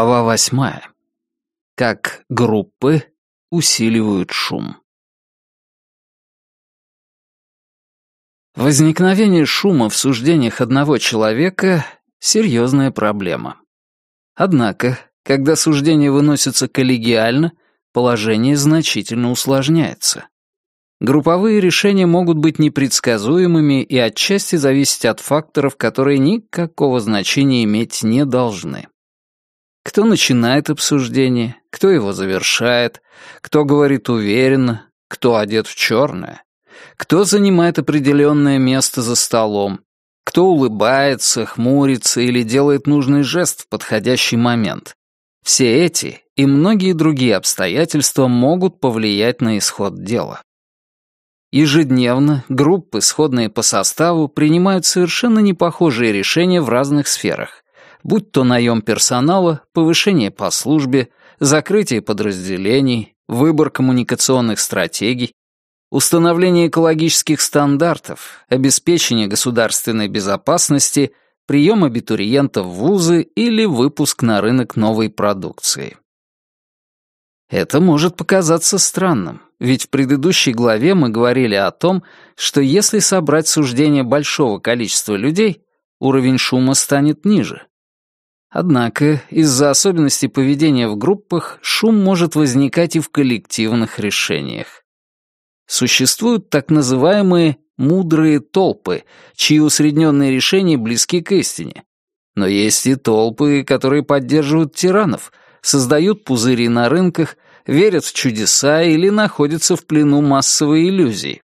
Глава восьмая. Как группы усиливают шум. Возникновение шума в суждениях одного человека — серьезная проблема. Однако, когда суждения выносятся коллегиально, положение значительно усложняется. Групповые решения могут быть непредсказуемыми и отчасти зависеть от факторов, которые никакого значения иметь не должны. Кто начинает обсуждение, кто его завершает, кто говорит уверенно, кто одет в черное, кто занимает определенное место за столом, кто улыбается, хмурится или делает нужный жест в подходящий момент. Все эти и многие другие обстоятельства могут повлиять на исход дела. Ежедневно группы, сходные по составу, принимают совершенно непохожие решения в разных сферах, будь то наем персонала, повышение по службе, закрытие подразделений, выбор коммуникационных стратегий, установление экологических стандартов, обеспечение государственной безопасности, прием абитуриентов в вузы или выпуск на рынок новой продукции. Это может показаться странным, ведь в предыдущей главе мы говорили о том, что если собрать суждения большого количества людей, уровень шума станет ниже. Однако из-за особенностей поведения в группах шум может возникать и в коллективных решениях. Существуют так называемые «мудрые толпы», чьи усредненные решения близки к истине. Но есть и толпы, которые поддерживают тиранов, создают пузыри на рынках, верят в чудеса или находятся в плену массовой иллюзии.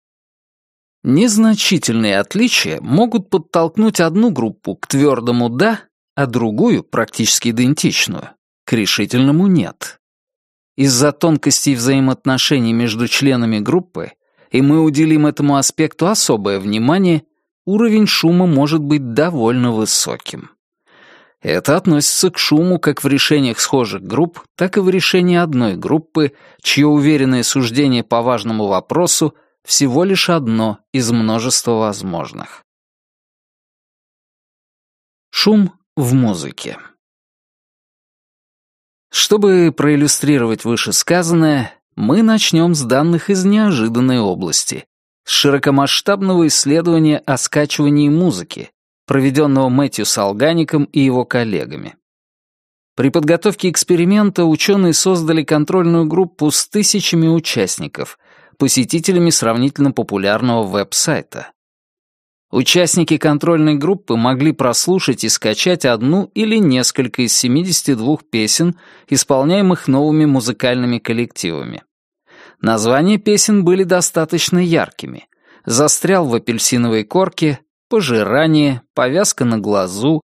Незначительные отличия могут подтолкнуть одну группу к твердому «да», а другую, практически идентичную, к решительному «нет». Из-за тонкостей взаимоотношений между членами группы, и мы уделим этому аспекту особое внимание, уровень шума может быть довольно высоким. Это относится к шуму как в решениях схожих групп, так и в решении одной группы, чье уверенное суждение по важному вопросу всего лишь одно из множества возможных. Шум в музыке. Чтобы проиллюстрировать вышесказанное, мы начнем с данных из неожиданной области, с широкомасштабного исследования о скачивании музыки, проведенного Мэтью Салгаником и его коллегами. При подготовке эксперимента ученые создали контрольную группу с тысячами участников, посетителями сравнительно популярного веб-сайта. Участники контрольной группы могли прослушать и скачать одну или несколько из 72 песен, исполняемых новыми музыкальными коллективами. Названия песен были достаточно яркими. «Застрял в апельсиновой корке», «Пожирание», «Повязка на глазу»,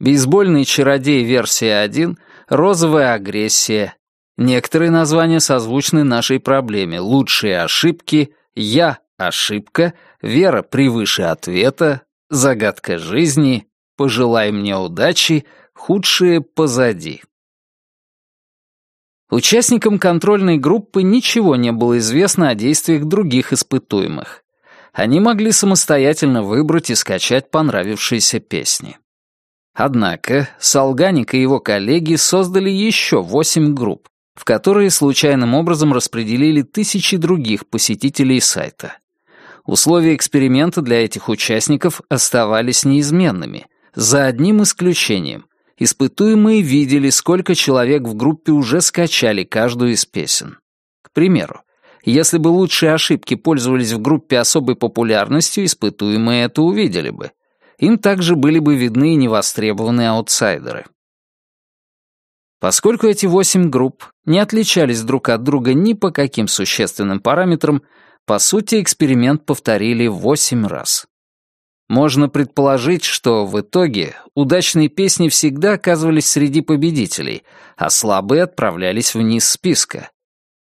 «Бейсбольный чародей версия 1», «Розовая агрессия». Некоторые названия созвучны нашей проблеме «Лучшие ошибки», «Я ошибка», вера превыше ответа, загадка жизни, пожелай мне удачи, худшее позади. Участникам контрольной группы ничего не было известно о действиях других испытуемых. Они могли самостоятельно выбрать и скачать понравившиеся песни. Однако Солганик и его коллеги создали еще восемь групп, в которые случайным образом распределили тысячи других посетителей сайта. Условия эксперимента для этих участников оставались неизменными, за одним исключением. Испытуемые видели, сколько человек в группе уже скачали каждую из песен. К примеру, если бы лучшие ошибки пользовались в группе особой популярностью, испытуемые это увидели бы. Им также были бы видны и невостребованные аутсайдеры. Поскольку эти восемь групп не отличались друг от друга ни по каким существенным параметрам, по сути, эксперимент повторили восемь раз. Можно предположить, что в итоге удачные песни всегда оказывались среди победителей, а слабые отправлялись вниз списка.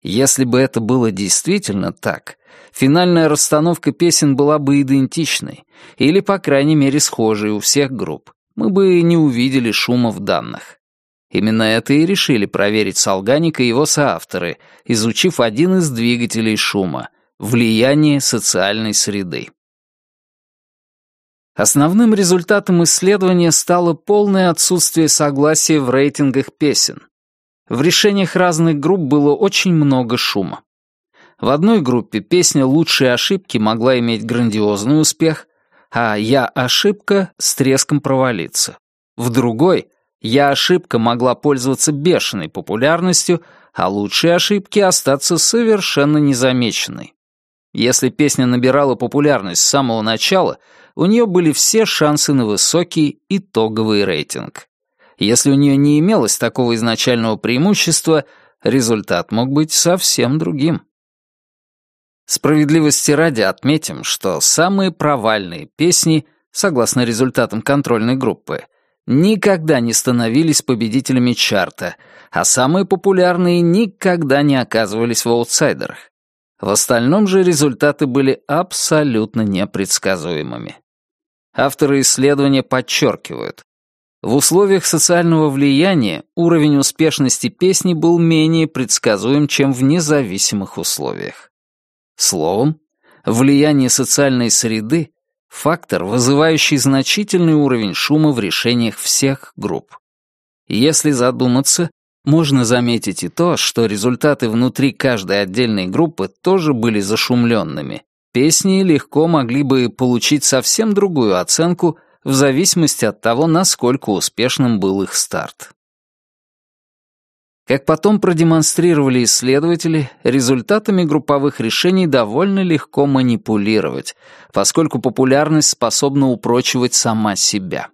Если бы это было действительно так, финальная расстановка песен была бы идентичной, или, по крайней мере, схожей у всех групп. Мы бы не увидели шума в данных. Именно это и решили проверить Солганик и его соавторы, изучив один из двигателей шума — влияние социальной среды. Основным результатом исследования стало полное отсутствие согласия в рейтингах песен. В решениях разных групп было очень много шума. В одной группе песня «Лучшие ошибки» могла иметь грандиозный успех, а «Я ошибка» с треском провалиться. В другой «Я ошибка» могла пользоваться бешеной популярностью, а «Лучшие ошибки» остаться совершенно незамеченной. Если песня набирала популярность с самого начала, у нее были все шансы на высокий итоговый рейтинг. Если у нее не имелось такого изначального преимущества, результат мог быть совсем другим. Справедливости ради отметим, что самые провальные песни, согласно результатам контрольной группы, никогда не становились победителями чарта, а самые популярные никогда не оказывались в аутсайдерах. В остальном же результаты были абсолютно непредсказуемыми. Авторы исследования подчеркивают, в условиях социального влияния уровень успешности песни был менее предсказуем, чем в независимых условиях. Словом, влияние социальной среды — фактор, вызывающий значительный уровень шума в решениях всех групп. Если задуматься, можно заметить и то, что результаты внутри каждой отдельной группы тоже были зашумленными. Песни легко могли бы получить совсем другую оценку в зависимости от того, насколько успешным был их старт. Как потом продемонстрировали исследователи, результатами групповых решений довольно легко манипулировать, поскольку популярность способна упрочивать сама себя.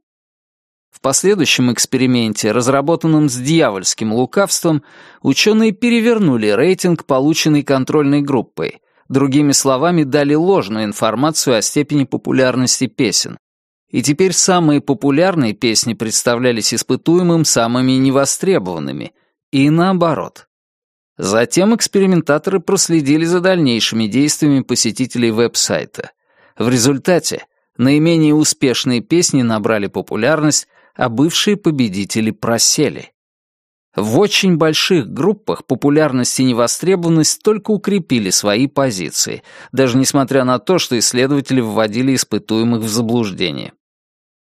В последующем эксперименте, разработанном с дьявольским лукавством, ученые перевернули рейтинг, полученный контрольной группой. Другими словами, дали ложную информацию о степени популярности песен. И теперь самые популярные песни представлялись испытуемым самыми невостребованными, и наоборот. Затем экспериментаторы проследили за дальнейшими действиями посетителей веб-сайта. В результате наименее успешные песни набрали популярность, а бывшие победители просели. В очень больших группах популярность и невостребованность только укрепили свои позиции, даже несмотря на то, что исследователи вводили испытуемых в заблуждение.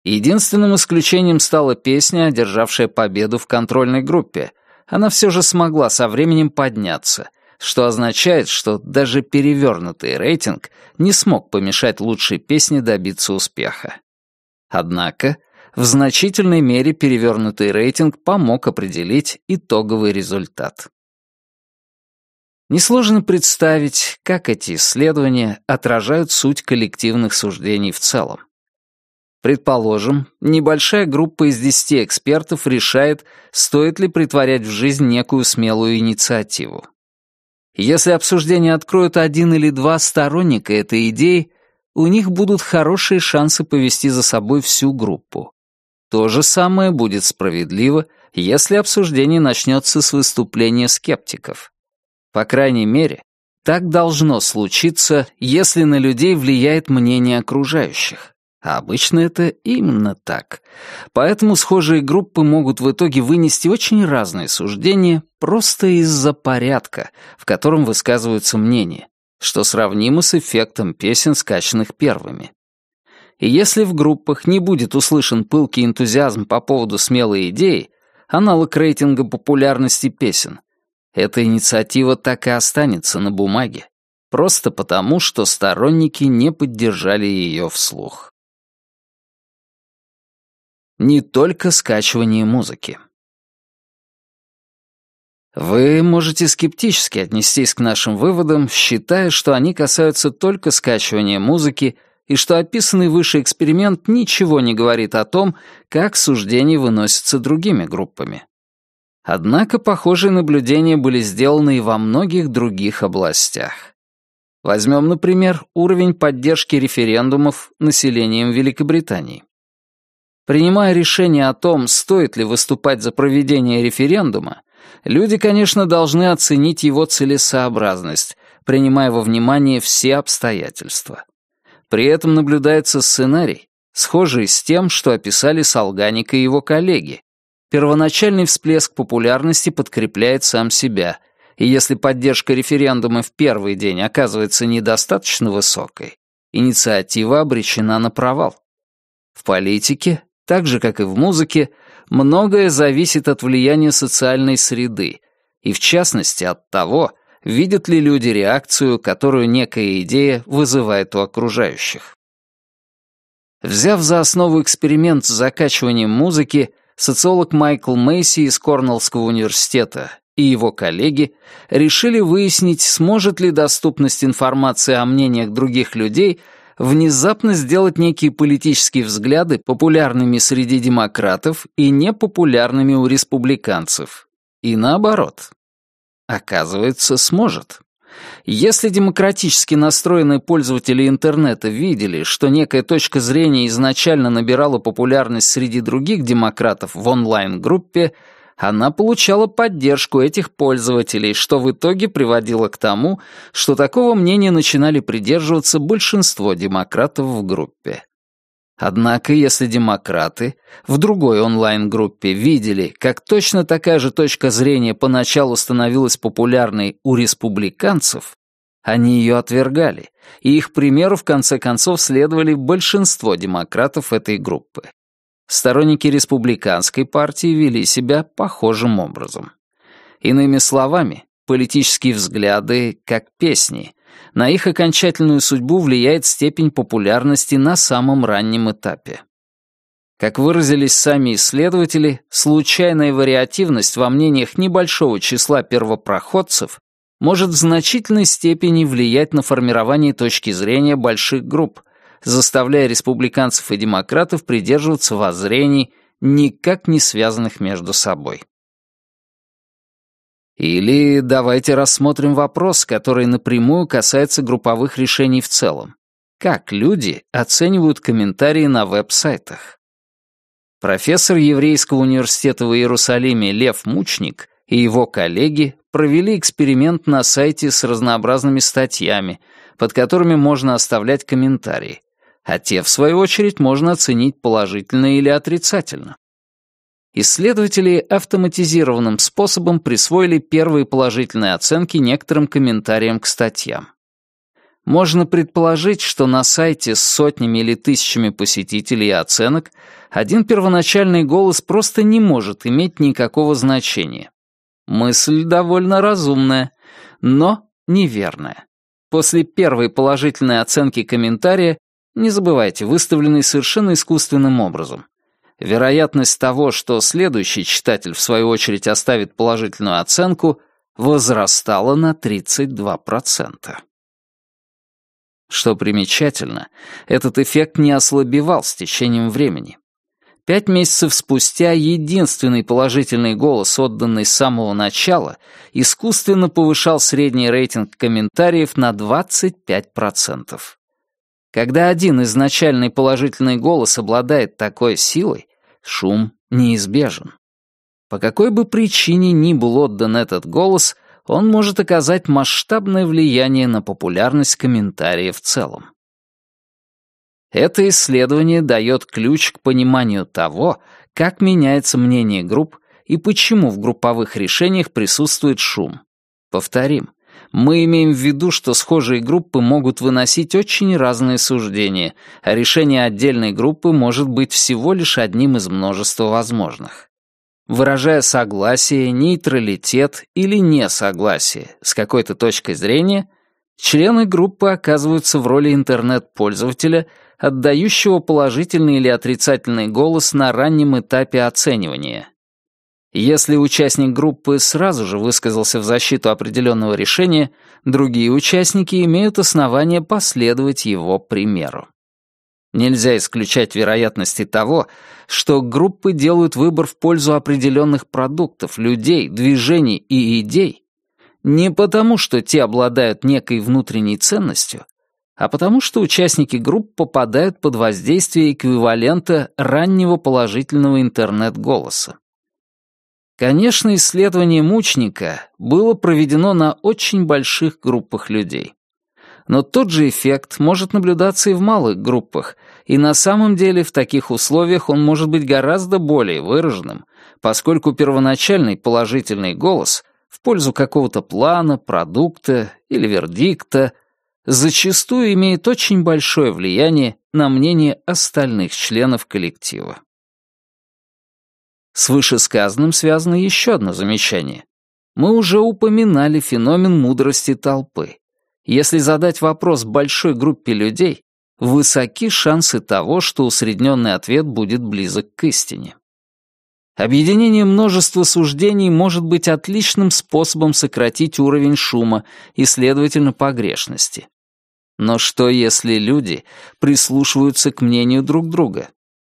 Единственным исключением стала песня, одержавшая победу в контрольной группе. Она все же смогла со временем подняться, что означает, что даже перевернутый рейтинг не смог помешать лучшей песне добиться успеха. Однако в значительной мере перевернутый рейтинг помог определить итоговый результат. Несложно представить, как эти исследования отражают суть коллективных суждений в целом. Предположим, небольшая группа из 10 экспертов решает, стоит ли притворять в жизнь некую смелую инициативу. Если обсуждение откроют один или два сторонника этой идеи, у них будут хорошие шансы повести за собой всю группу. То же самое будет справедливо, если обсуждение начнется с выступления скептиков. По крайней мере, так должно случиться, если на людей влияет мнение окружающих. А обычно это именно так. Поэтому схожие группы могут в итоге вынести очень разные суждения просто из-за порядка, в котором высказываются мнения, что сравнимо с эффектом песен, скачанных первыми. И если в группах не будет услышан пылкий энтузиазм по поводу смелой идеи, аналог рейтинга популярности песен, эта инициатива так и останется на бумаге, просто потому, что сторонники не поддержали ее вслух. Не только скачивание музыки. Вы можете скептически отнестись к нашим выводам, считая, что они касаются только скачивания музыки и что описанный выше эксперимент ничего не говорит о том, как суждения выносятся другими группами. Однако похожие наблюдения были сделаны и во многих других областях. Возьмем, например, уровень поддержки референдумов населением Великобритании. Принимая решение о том, стоит ли выступать за проведение референдума, люди, конечно, должны оценить его целесообразность, принимая во внимание все обстоятельства. При этом наблюдается сценарий, схожий с тем, что описали Солганик и его коллеги. Первоначальный всплеск популярности подкрепляет сам себя, и если поддержка референдума в первый день оказывается недостаточно высокой, инициатива обречена на провал. В политике, так же как и в музыке, многое зависит от влияния социальной среды, и в частности от того, видят ли люди реакцию, которую некая идея вызывает у окружающих. Взяв за основу эксперимент с закачиванием музыки, социолог Майкл Мейси из Корнеллского университета и его коллеги решили выяснить, сможет ли доступность информации о мнениях других людей внезапно сделать некие политические взгляды популярными среди демократов и непопулярными у республиканцев. И наоборот. Оказывается, сможет. Если демократически настроенные пользователи интернета видели, что некая точка зрения изначально набирала популярность среди других демократов в онлайн-группе, она получала поддержку этих пользователей, что в итоге приводило к тому, что такого мнения начинали придерживаться большинство демократов в группе. Однако, если демократы в другой онлайн-группе видели, как точно такая же точка зрения поначалу становилась популярной у республиканцев, они ее отвергали, и их примеру в конце концов следовали большинство демократов этой группы. Сторонники республиканской партии вели себя похожим образом. Иными словами, политические взгляды как песни. На их окончательную судьбу влияет степень популярности на самом раннем этапе. Как выразились сами исследователи, случайная вариативность во мнениях небольшого числа первопроходцев может в значительной степени влиять на формирование точки зрения больших групп, заставляя республиканцев и демократов придерживаться воззрений, никак не связанных между собой. Или давайте рассмотрим вопрос, который напрямую касается групповых решений в целом. Как люди оценивают комментарии на веб-сайтах? Профессор Еврейского университета в Иерусалиме Лев Мучник и его коллеги провели эксперимент на сайте с разнообразными статьями, под которыми можно оставлять комментарии, а те, в свою очередь, можно оценить положительно или отрицательно. Исследователи автоматизированным способом присвоили первые положительные оценки некоторым комментариям к статьям. Можно предположить, что на сайте с сотнями или тысячами посетителей и оценок один первоначальный голос просто не может иметь никакого значения. Мысль довольно разумная, но неверная. После первой положительной оценки комментария не забывайте, выставленный совершенно искусственным образом. Вероятность того, что следующий читатель в свою очередь оставит положительную оценку, возрастала на 32%. Что примечательно, этот эффект не ослабевал с течением времени. Пять месяцев спустя единственный положительный голос, отданный с самого начала, искусственно повышал средний рейтинг комментариев на 25%. Когда один изначальный положительный голос обладает такой силой, шум неизбежен. По какой бы причине ни был отдан этот голос, он может оказать масштабное влияние на популярность комментариев в целом. Это исследование дает ключ к пониманию того, как меняется мнение групп и почему в групповых решениях присутствует шум. Повторим, мы имеем в виду, что схожие группы могут выносить очень разные суждения, а решение отдельной группы может быть всего лишь одним из множества возможных. Выражая согласие, нейтралитет или несогласие с какой-то точкой зрения, члены группы оказываются в роли интернет-пользователя, отдающего положительный или отрицательный голос на раннем этапе оценивания, если участник группы сразу же высказался в защиту определенного решения, другие участники имеют основания последовать его примеру. Нельзя исключать вероятности того, что группы делают выбор в пользу определенных продуктов, людей, движений и идей не потому, что те обладают некой внутренней ценностью, а потому что участники групп попадают под воздействие эквивалента раннего положительного интернет-голоса. Конечно, исследование мучника было проведено на очень больших группах людей. Но тот же эффект может наблюдаться и в малых группах, и на самом деле в таких условиях он может быть гораздо более выраженным, поскольку первоначальный положительный голос в пользу какого-то плана, продукта или вердикта зачастую имеет очень большое влияние на мнение остальных членов коллектива. С вышесказанным связано еще одно замечание. Мы уже упоминали феномен мудрости толпы. Если задать вопрос большой группе людей, высоки шансы того, что усредненный ответ будет близок к истине. Объединение множества суждений может быть отличным способом сократить уровень шума и, следовательно, погрешности. Но что, если люди прислушиваются к мнению друг друга?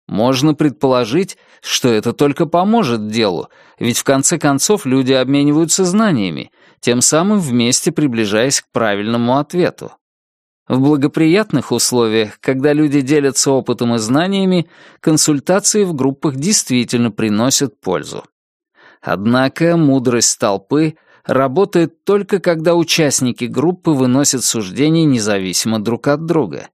Можно предположить, что это только поможет делу, ведь в конце концов люди обмениваются знаниями, тем самым вместе приближаясь к правильному ответу. В благоприятных условиях, когда люди делятся опытом и знаниями, консультации в группах действительно приносят пользу. Однако мудрость толпы работает только когда участники группы выносят суждения независимо друг от друга.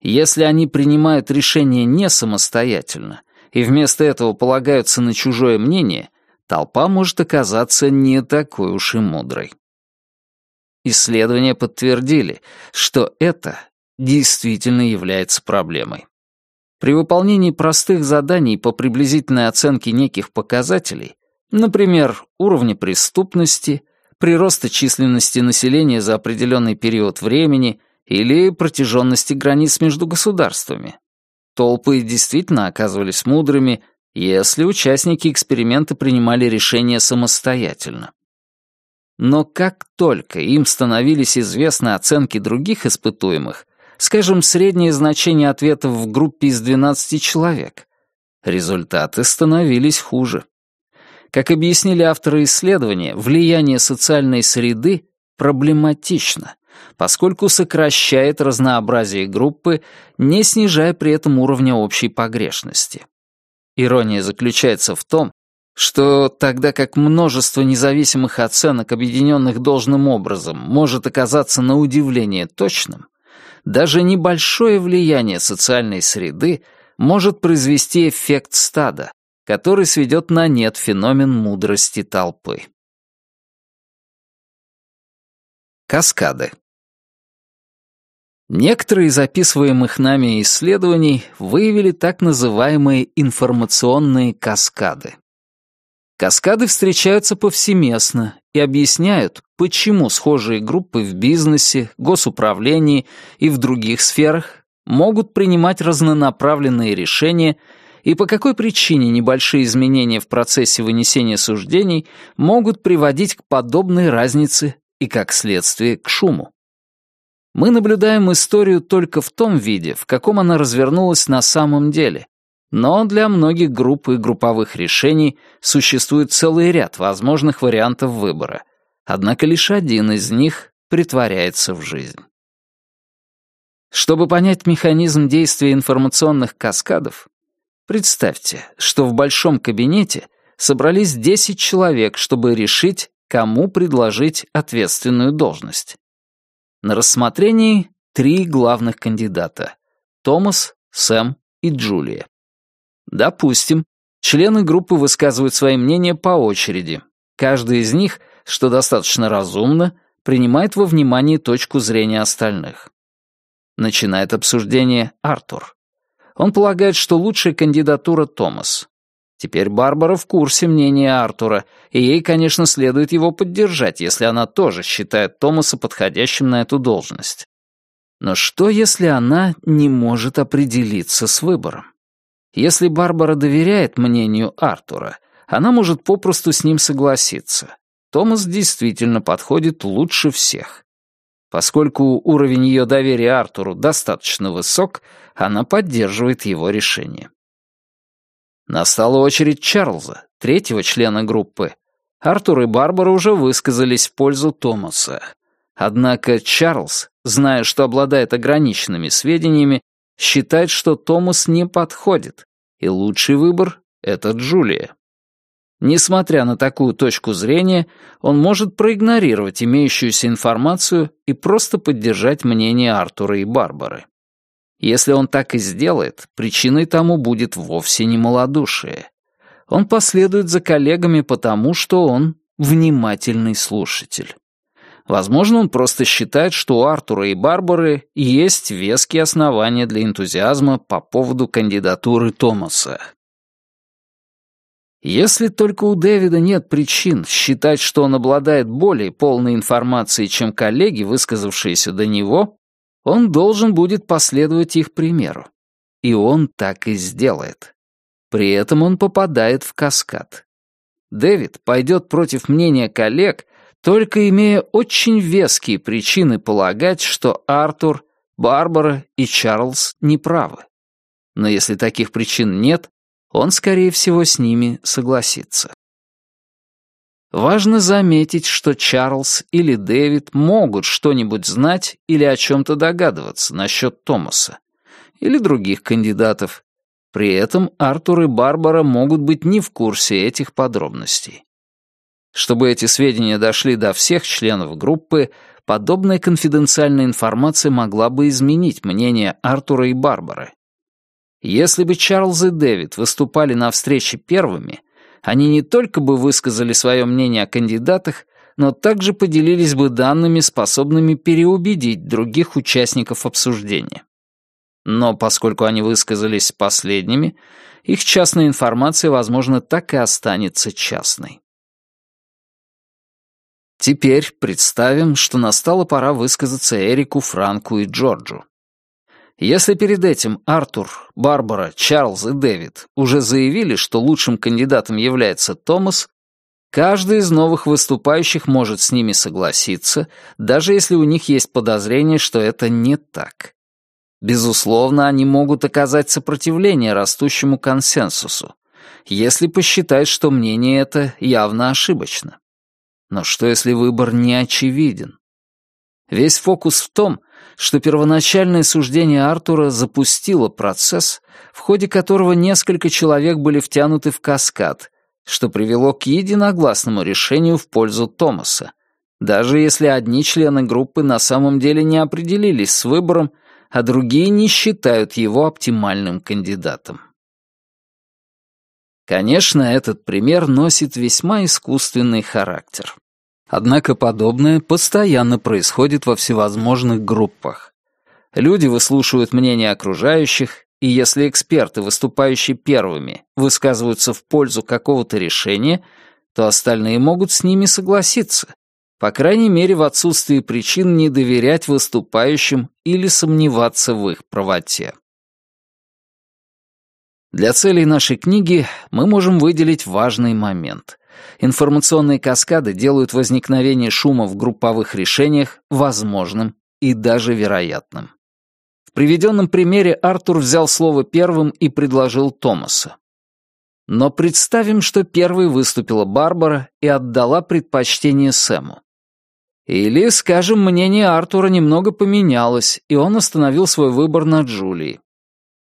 Если они принимают решение не самостоятельно и вместо этого полагаются на чужое мнение, толпа может оказаться не такой уж и мудрой. Исследования подтвердили, что это действительно является проблемой. При выполнении простых заданий по приблизительной оценке неких показателей, например, уровня преступности, прироста численности населения за определенный период времени или протяженности границ между государствами, толпы действительно оказывались мудрыми, если участники эксперимента принимали решения самостоятельно. Но как только им становились известны оценки других испытуемых, скажем, среднее значение ответов в группе из 12 человек, результаты становились хуже. Как объяснили авторы исследования, влияние социальной среды проблематично, поскольку сокращает разнообразие группы, не снижая при этом уровня общей погрешности. Ирония заключается в том, что тогда как множество независимых оценок, объединенных должным образом, может оказаться на удивление точным, даже небольшое влияние социальной среды может произвести эффект стада, который сведет на нет феномен мудрости толпы. Каскады. Некоторые из описываемых нами исследований выявили так называемые информационные каскады. Каскады встречаются повсеместно и объясняют, почему схожие группы в бизнесе, госуправлении и в других сферах могут принимать разнонаправленные решения и по какой причине небольшие изменения в процессе вынесения суждений могут приводить к подобной разнице и, как следствие, к шуму. Мы наблюдаем историю только в том виде, в каком она развернулась на самом деле, но для многих групп и групповых решений существует целый ряд возможных вариантов выбора, однако лишь один из них притворяется в жизнь. Чтобы понять механизм действия информационных каскадов, представьте, что в большом кабинете собрались 10 человек, чтобы решить, кому предложить ответственную должность. На рассмотрении три главных кандидата — Томас, Сэм и Джулия. Допустим, члены группы высказывают свои мнения по очереди. Каждый из них, что достаточно разумно, принимает во внимание точку зрения остальных. Начинает обсуждение Артур. Он полагает, что лучшая кандидатура Томас. Теперь Барбара в курсе мнения Артура, и ей, конечно, следует его поддержать, если она тоже считает Томаса подходящим на эту должность. Но что, если она не может определиться с выбором? Если Барбара доверяет мнению Артура, она может попросту с ним согласиться. Томас действительно подходит лучше всех. Поскольку уровень ее доверия Артуру достаточно высок, она поддерживает его решение. Настала очередь Чарльза, третьего члена группы. Артур и Барбара уже высказались в пользу Томаса. Однако Чарльз, зная, что обладает ограниченными сведениями, считает, что Томас не подходит, и лучший выбор — это Джулия. Несмотря на такую точку зрения, он может проигнорировать имеющуюся информацию и просто поддержать мнение Артура и Барбары. Если он так и сделает, причиной тому будет вовсе не малодушие. Он последует за коллегами потому, что он внимательный слушатель. Возможно, он просто считает, что у Артура и Барбары есть веские основания для энтузиазма по поводу кандидатуры Томаса. Если только у Дэвида нет причин считать, что он обладает более полной информацией, чем коллеги, высказавшиеся до него, он должен будет последовать их примеру. И он так и сделает. При этом он попадает в каскад. Дэвид пойдет против мнения коллег, только имея очень веские причины полагать, что Артур, Барбара и Чарльз неправы. Но если таких причин нет, он, скорее всего, с ними согласится. Важно заметить, что Чарльз или Дэвид могут что-нибудь знать или о чем-то догадываться насчет Томаса или других кандидатов. При этом Артур и Барбара могут быть не в курсе этих подробностей. Чтобы эти сведения дошли до всех членов группы, подобная конфиденциальная информация могла бы изменить мнение Артура и Барбары. Если бы Чарльз и Дэвид выступали на встрече первыми, они не только бы высказали свое мнение о кандидатах, но также поделились бы данными, способными переубедить других участников обсуждения. Но поскольку они высказались последними, их частная информация, возможно, так и останется частной. Теперь представим, что настала пора высказаться Эрику, Франку и Джорджу. Если перед этим Артур, Барбара, Чарльз и Дэвид уже заявили, что лучшим кандидатом является Томас, каждый из новых выступающих может с ними согласиться, даже если у них есть подозрение, что это не так. Безусловно, они могут оказать сопротивление растущему консенсусу, если посчитают, что мнение это явно ошибочно. Но что если выбор не очевиден? Весь фокус в том, что первоначальное суждение Артура запустило процесс, в ходе которого несколько человек были втянуты в каскад, что привело к единогласному решению в пользу Томаса, даже если одни члены группы на самом деле не определились с выбором, а другие не считают его оптимальным кандидатом. Конечно, этот пример носит весьма искусственный характер. Однако подобное постоянно происходит во всевозможных группах. Люди выслушивают мнения окружающих, и если эксперты, выступающие первыми, высказываются в пользу какого-то решения, то остальные могут с ними согласиться, по крайней мере в отсутствии причин не доверять выступающим или сомневаться в их правоте. Для целей нашей книги мы можем выделить важный момент. Информационные каскады делают возникновение шума в групповых решениях возможным и даже вероятным. В приведенном примере Артур взял слово первым и предложил Томаса. Но представим, что первой выступила Барбара и отдала предпочтение Сэму. Или, скажем, мнение Артура немного поменялось, и он остановил свой выбор на Джулии.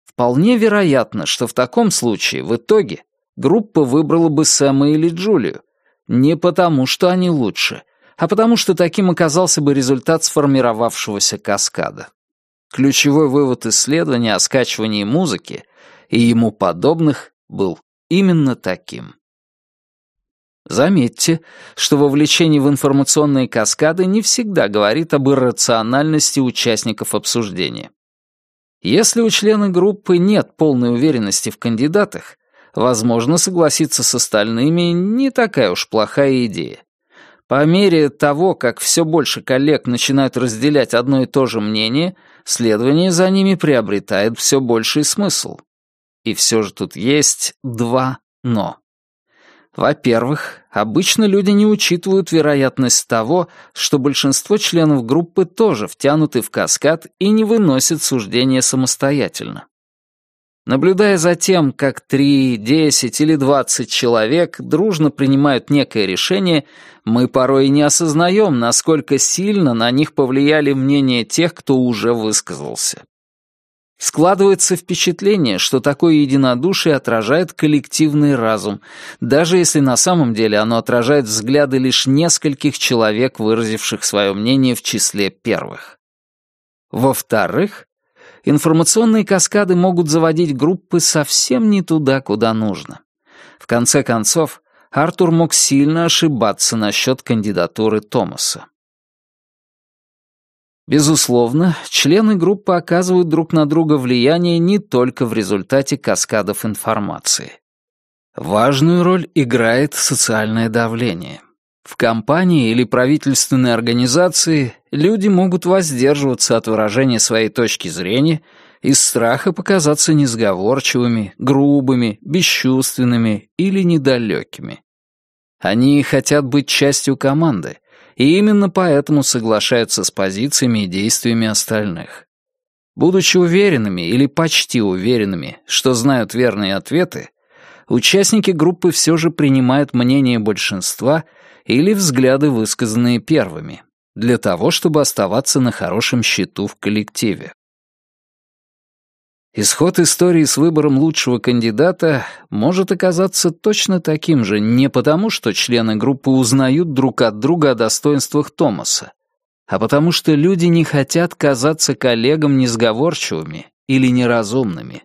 Вполне вероятно, что в таком случае в итоге группа выбрала бы Сэма или Джулию. Не потому, что они лучше, а потому что таким оказался бы результат сформировавшегося каскада. Ключевой вывод исследования о скачивании музыки и ему подобных был именно таким. Заметьте, что вовлечение в информационные каскады не всегда говорит об иррациональности участников обсуждения. Если у члена группы нет полной уверенности в кандидатах, возможно, согласиться с остальными не такая уж плохая идея. По мере того, как все больше коллег начинают разделять одно и то же мнение, следование за ними приобретает все больший смысл. И все же тут есть два «но». Во-первых, обычно люди не учитывают вероятность того, что большинство членов группы тоже втянуты в каскад и не выносят суждения самостоятельно. Наблюдая за тем, как 3, 10 или 20 человек дружно принимают некое решение, мы порой не осознаем, насколько сильно на них повлияли мнения тех, кто уже высказался. Складывается впечатление, что такое единодушие отражает коллективный разум, даже если на самом деле оно отражает взгляды лишь нескольких человек, выразивших свое мнение в числе первых. Во-вторых, информационные каскады могут заводить группы совсем не туда, куда нужно. В конце концов, Артур мог сильно ошибаться насчет кандидатуры Томаса. Безусловно, члены группы оказывают друг на друга влияние не только в результате каскадов информации. Важную роль играет социальное давление. В компании или правительственной организации люди могут воздерживаться от выражения своей точки зрения из страха показаться несговорчивыми, грубыми, бесчувственными или недалекими. Они хотят быть частью команды, и именно поэтому соглашаются с позициями и действиями остальных. Будучи уверенными или почти уверенными, что знают верные ответы, участники группы все же принимают мнение большинства или взгляды, высказанные первыми, для того, чтобы оставаться на хорошем счету в коллективе. Исход истории с выбором лучшего кандидата может оказаться точно таким же не потому, что члены группы узнают друг от друга о достоинствах Томаса, а потому что люди не хотят казаться коллегам несговорчивыми или неразумными.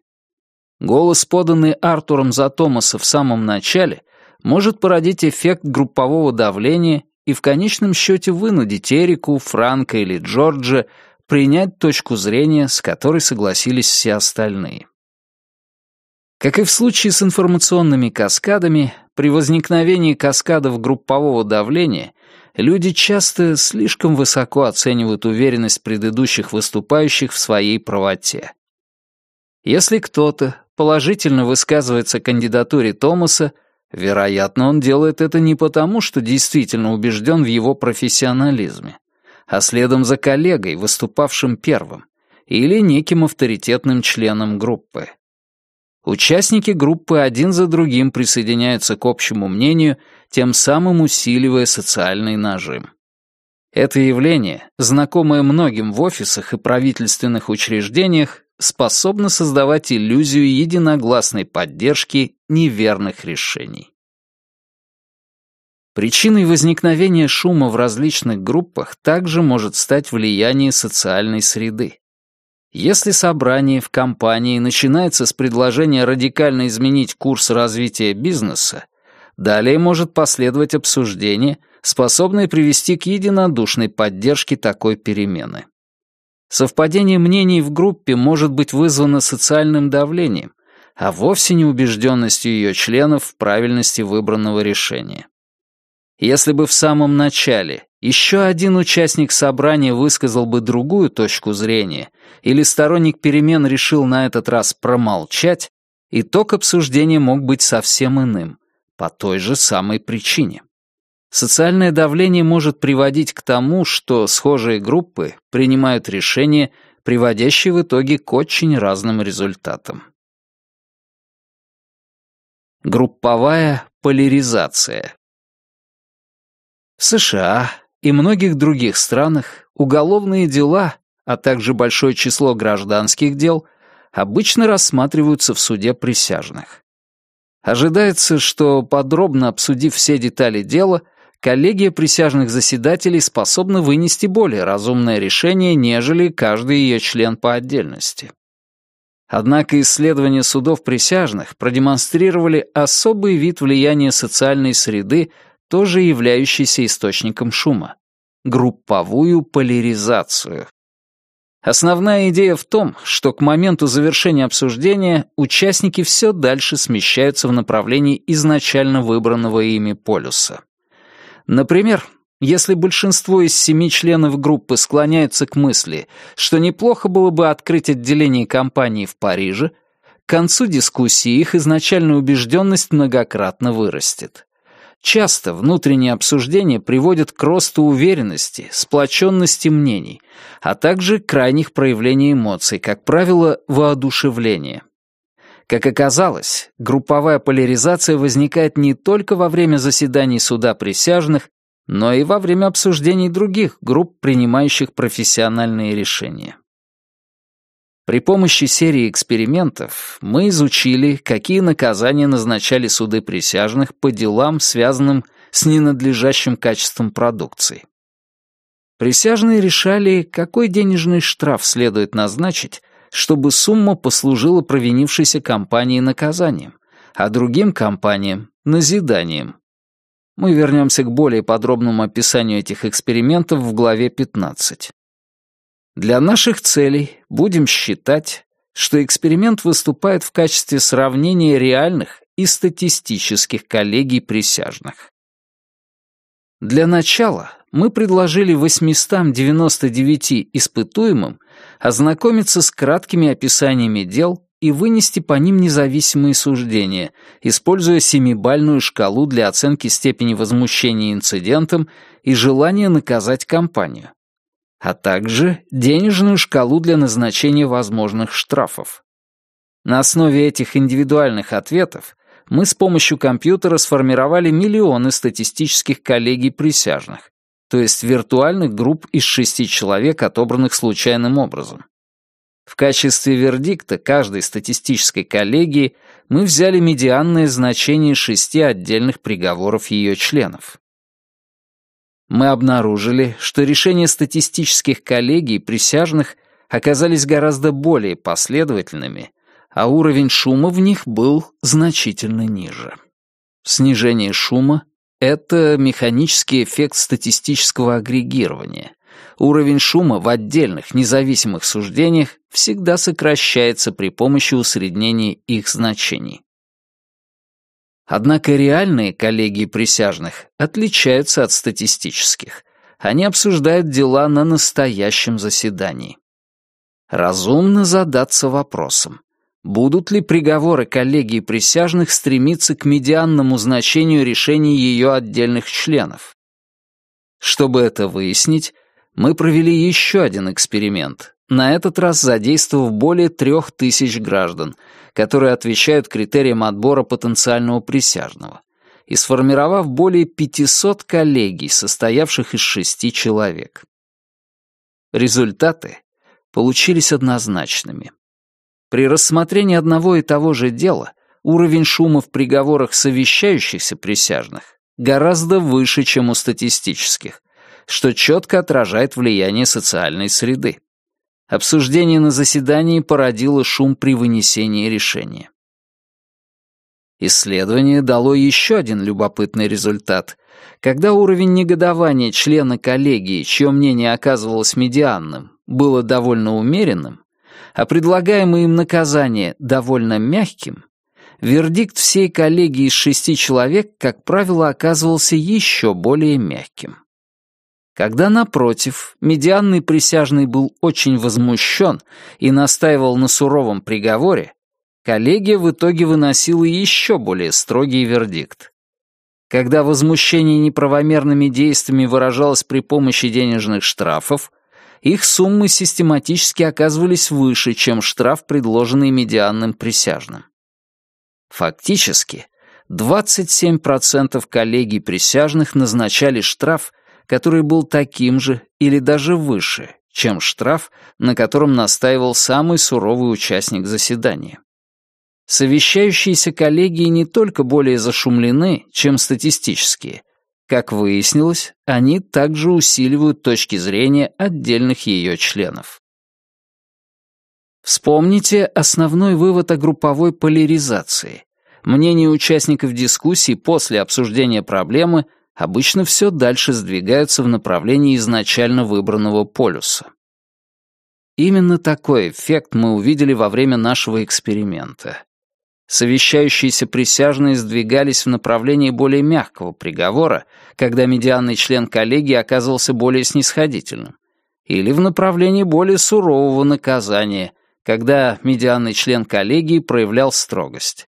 Голос, поданный Артуром за Томаса в самом начале, может породить эффект группового давления и в конечном счете вынудить Эрику, Франка или Джорджа принять точку зрения, с которой согласились все остальные. Как и в случае с информационными каскадами, при возникновении каскадов группового давления люди часто слишком высоко оценивают уверенность предыдущих выступающих в своей правоте. Если кто-то положительно высказывается кандидатуре Томаса, вероятно, он делает это не потому, что действительно убежден в его профессионализме, а следом за коллегой, выступавшим первым, или неким авторитетным членом группы. Участники группы один за другим присоединяются к общему мнению, тем самым усиливая социальный нажим. Это явление, знакомое многим в офисах и правительственных учреждениях, способно создавать иллюзию единогласной поддержки неверных решений. Причиной возникновения шума в различных группах также может стать влияние социальной среды. Если собрание в компании начинается с предложения радикально изменить курс развития бизнеса, далее может последовать обсуждение, способное привести к единодушной поддержке такой перемены. Совпадение мнений в группе может быть вызвано социальным давлением, а вовсе не убежденностью ее членов в правильности выбранного решения. Если бы в самом начале еще один участник собрания высказал бы другую точку зрения или сторонник перемен решил на этот раз промолчать, итог обсуждения мог быть совсем иным, по той же самой причине. Социальное давление может приводить к тому, что схожие группы принимают решения, приводящие в итоге к очень разным результатам. Групповая поляризация в США и многих других странах уголовные дела, а также большое число гражданских дел обычно рассматриваются в суде присяжных. Ожидается, что, подробно обсудив все детали дела, коллегия присяжных заседателей способна вынести более разумное решение, нежели каждый ее член по отдельности. Однако исследования судов присяжных продемонстрировали особый вид влияния социальной среды тоже являющийся источником шума — групповую поляризацию. Основная идея в том, что к моменту завершения обсуждения участники все дальше смещаются в направлении изначально выбранного ими полюса. Например, если большинство из семи членов группы склоняются к мысли, что неплохо было бы открыть отделение компании в Париже, к концу дискуссии их изначальная убежденность многократно вырастет. Часто внутренние обсуждения приводят к росту уверенности, сплоченности мнений, а также крайних проявлений эмоций, как правило, воодушевления. Как оказалось, групповая поляризация возникает не только во время заседаний суда присяжных, но и во время обсуждений других групп, принимающих профессиональные решения. При помощи серии экспериментов мы изучили, какие наказания назначали суды присяжных по делам, связанным с ненадлежащим качеством продукции. Присяжные решали, какой денежный штраф следует назначить, чтобы сумма послужила провинившейся компании наказанием, а другим компаниям — назиданием. Мы вернемся к более подробному описанию этих экспериментов в главе 15. Для наших целей будем считать, что эксперимент выступает в качестве сравнения реальных и статистических коллегий присяжных. Для начала мы предложили 899 испытуемым ознакомиться с краткими описаниями дел и вынести по ним независимые суждения, используя семибальную шкалу для оценки степени возмущения инцидентом и желания наказать компанию, а также денежную шкалу для назначения возможных штрафов. На основе этих индивидуальных ответов мы с помощью компьютера сформировали миллионы статистических коллегий присяжных, то есть виртуальных групп из шести человек, отобранных случайным образом. В качестве вердикта каждой статистической коллегии мы взяли медианное значение шести отдельных приговоров ее членов. Мы обнаружили, что решения статистических коллегий присяжных оказались гораздо более последовательными, а уровень шума в них был значительно ниже. Снижение шума — это механический эффект статистического агрегирования. Уровень шума в отдельных независимых суждениях всегда сокращается при помощи усреднения их значений. Однако реальные коллегии присяжных отличаются от статистических. Они обсуждают дела на настоящем заседании. Разумно задаться вопросом, будут ли приговоры коллегии присяжных стремиться к медианному значению решений ее отдельных членов. Чтобы это выяснить, мы провели еще один эксперимент, на этот раз задействовав более трех тысяч граждан, которые отвечают критериям отбора потенциального присяжного, и сформировав более 500 коллегий, состоявших из шести человек. Результаты получились однозначными. При рассмотрении одного и того же дела уровень шума в приговорах совещающихся присяжных гораздо выше, чем у статистических, что четко отражает влияние социальной среды. Обсуждение на заседании породило шум при вынесении решения. Исследование дало еще один любопытный результат. Когда уровень негодования члена коллегии, чье мнение оказывалось медианным, было довольно умеренным, а предлагаемое им наказание довольно мягким, вердикт всей коллегии из шести человек, как правило, оказывался еще более мягким. Когда, напротив, медианный присяжный был очень возмущен и настаивал на суровом приговоре, коллегия в итоге выносила еще более строгий вердикт. Когда возмущение неправомерными действиями выражалось при помощи денежных штрафов, их суммы систематически оказывались выше, чем штраф, предложенный медианным присяжным. Фактически, 27% коллегий присяжных назначали штраф, который был таким же или даже выше, чем штраф, на котором настаивал самый суровый участник заседания. Совещающиеся коллегии не только более зашумлены, чем статистические, как выяснилось, они также усиливают точки зрения отдельных ее членов. Вспомните основной вывод о групповой поляризации. Мнения участников дискуссии после обсуждения проблемы обычно все дальше сдвигаются в направлении изначально выбранного полюса. Именно такой эффект мы увидели во время нашего эксперимента. Совещающиеся присяжные сдвигались в направлении более мягкого приговора, когда медианный член коллегии оказывался более снисходительным, или в направлении более сурового наказания, когда медианный член коллегии проявлял строгость.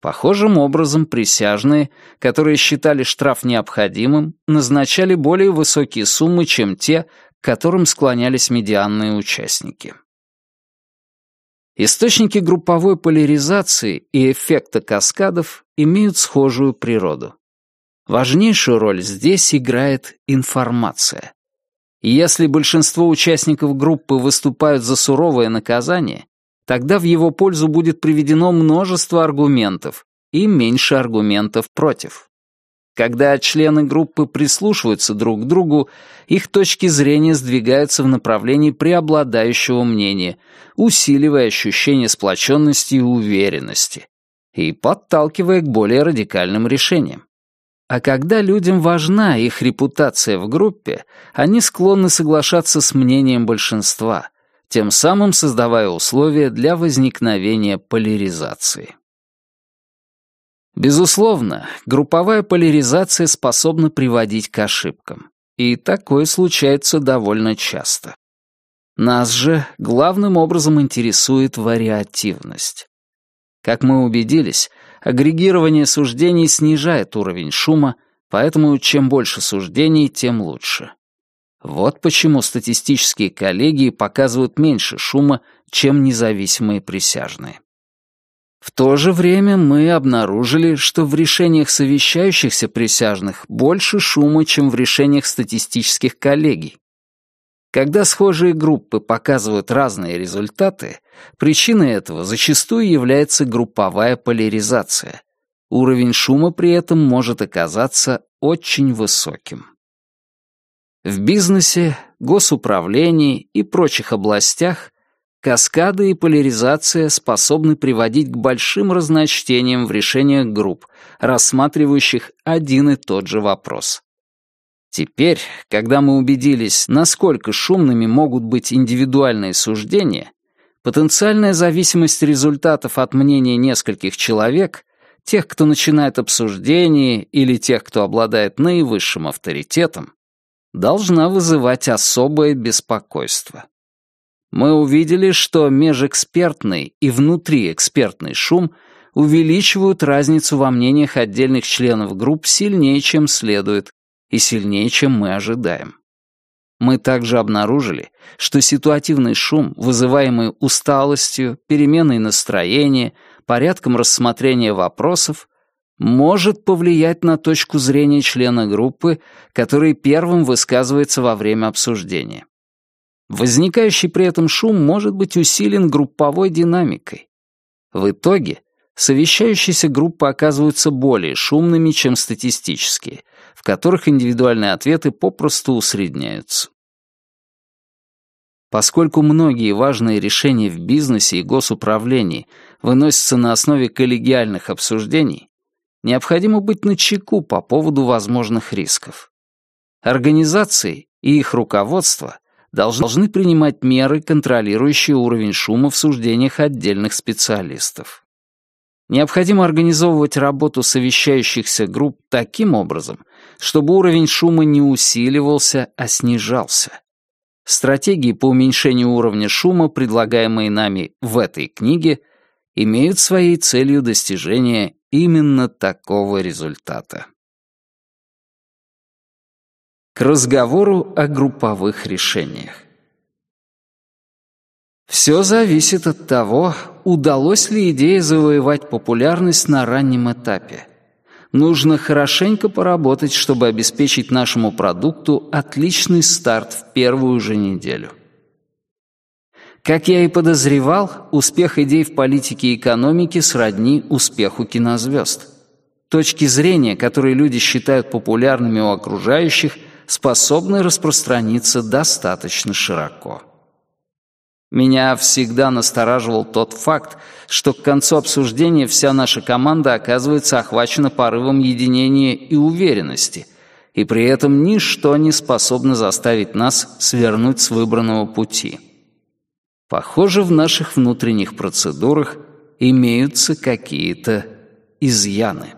Похожим образом присяжные, которые считали штраф необходимым, назначали более высокие суммы, чем те, к которым склонялись медианные участники. Источники групповой поляризации и эффекта каскадов имеют схожую природу. Важнейшую роль здесь играет информация. Если большинство участников группы выступают за суровое наказание, тогда в его пользу будет приведено множество аргументов и меньше аргументов против. Когда члены группы прислушиваются друг к другу, их точки зрения сдвигаются в направлении преобладающего мнения, усиливая ощущение сплоченности и уверенности и подталкивая к более радикальным решениям. А когда людям важна их репутация в группе, они склонны соглашаться с мнением большинства, тем самым создавая условия для возникновения поляризации. Безусловно, групповая поляризация способна приводить к ошибкам. И такое случается довольно часто. Нас же главным образом интересует вариативность. Как мы убедились, агрегирование суждений снижает уровень шума, поэтому чем больше суждений, тем лучше. Вот почему статистические коллегии показывают меньше шума, чем независимые присяжные. В то же время мы обнаружили, что в решениях совещающихся присяжных больше шума, чем в решениях статистических коллегий. Когда схожие группы показывают разные результаты, причиной этого зачастую является групповая поляризация. Уровень шума при этом может оказаться очень высоким. В бизнесе, госуправлении и прочих областях Каскады и поляризация способны приводить к большим разночтениям в решениях групп, рассматривающих один и тот же вопрос. Теперь, когда мы убедились, насколько шумными могут быть индивидуальные суждения, потенциальная зависимость результатов от мнения нескольких человек, тех, кто начинает обсуждение, или тех, кто обладает наивысшим авторитетом, должна вызывать особое беспокойство мы увидели, что межэкспертный и внутриэкспертный шум увеличивают разницу во мнениях отдельных членов групп сильнее, чем следует, и сильнее, чем мы ожидаем. Мы также обнаружили, что ситуативный шум, вызываемый усталостью, переменой настроения, порядком рассмотрения вопросов, может повлиять на точку зрения члена группы, который первым высказывается во время обсуждения. Возникающий при этом шум может быть усилен групповой динамикой. В итоге совещающиеся группы оказываются более шумными, чем статистические, в которых индивидуальные ответы попросту усредняются. Поскольку многие важные решения в бизнесе и госуправлении выносятся на основе коллегиальных обсуждений, необходимо быть начеку по поводу возможных рисков. Организации и их руководство должны принимать меры, контролирующие уровень шума в суждениях отдельных специалистов. Необходимо организовывать работу совещающихся групп таким образом, чтобы уровень шума не усиливался, а снижался. Стратегии по уменьшению уровня шума, предлагаемые нами в этой книге, имеют своей целью достижение именно такого результата. К разговору о групповых решениях. Все зависит от того, удалось ли идее завоевать популярность на раннем этапе. Нужно хорошенько поработать, чтобы обеспечить нашему продукту отличный старт в первую же неделю. Как я и подозревал, успех идей в политике и экономике сродни успеху кинозвезд. Точки зрения, которые люди считают популярными у окружающих, способны распространиться достаточно широко. Меня всегда настораживал тот факт, что к концу обсуждения вся наша команда оказывается охвачена порывом единения и уверенности, и при этом ничто не способно заставить нас свернуть с выбранного пути. Похоже, в наших внутренних процедурах имеются какие-то изъяны.